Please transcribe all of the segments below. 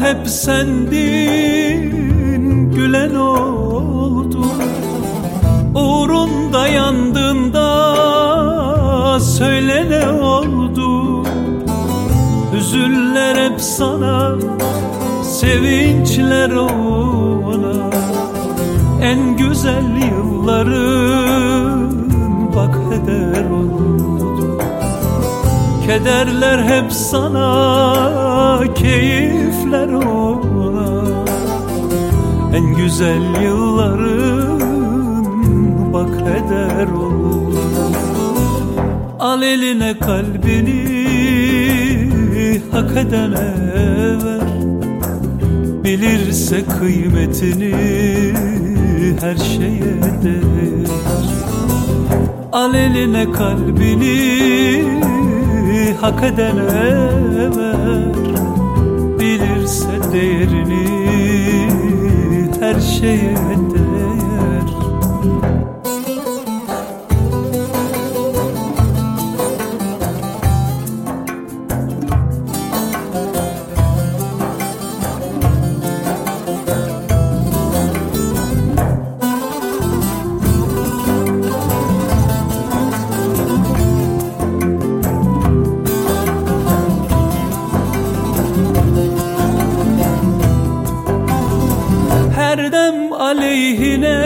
Hep sendin Gülen oldu. Uğrunda yandığında Söyle ne oldu? Hüzünler hep sana Sevinçler ona. En güzel yılların Kederler hep sana Keyifler ona En güzel yılların Bak heder oldu Al eline kalbini hak edene ver Bilirse kıymetini her şeye değer. Al eline kalbini hak edene ver Bilirse değerini her şeye aleyhine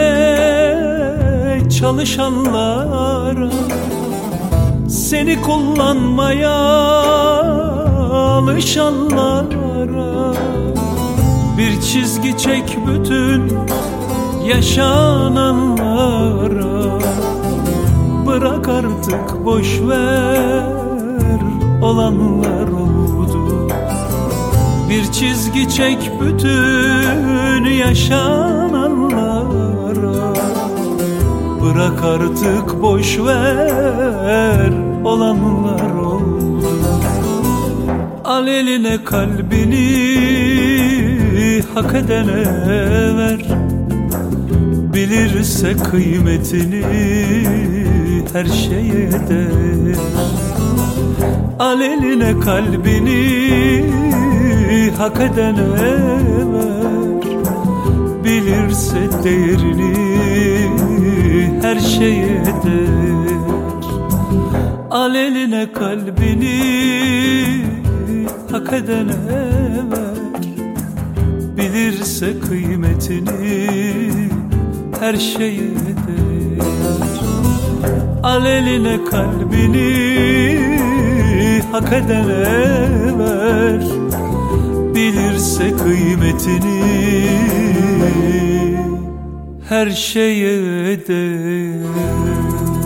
çalışanlara Seni kullanmaya alışanlara Bir çizgi çek bütün yaşananlara Bırak artık boş ver olanlar oldu bir çizgi çek bütün yaşananlara Bırak artık boş ver olanlar oldu. Al eline kalbini hak edene ver. Bilirse kıymetini her şeye değer Al eline kalbini hak edene ver Bilirse değerini her şeye değer. Al eline kalbini hak edene ver. Bilirse kıymetini her şeye değer. Al eline kalbini hak edene ver. Bilirse kıymetini her şeye değer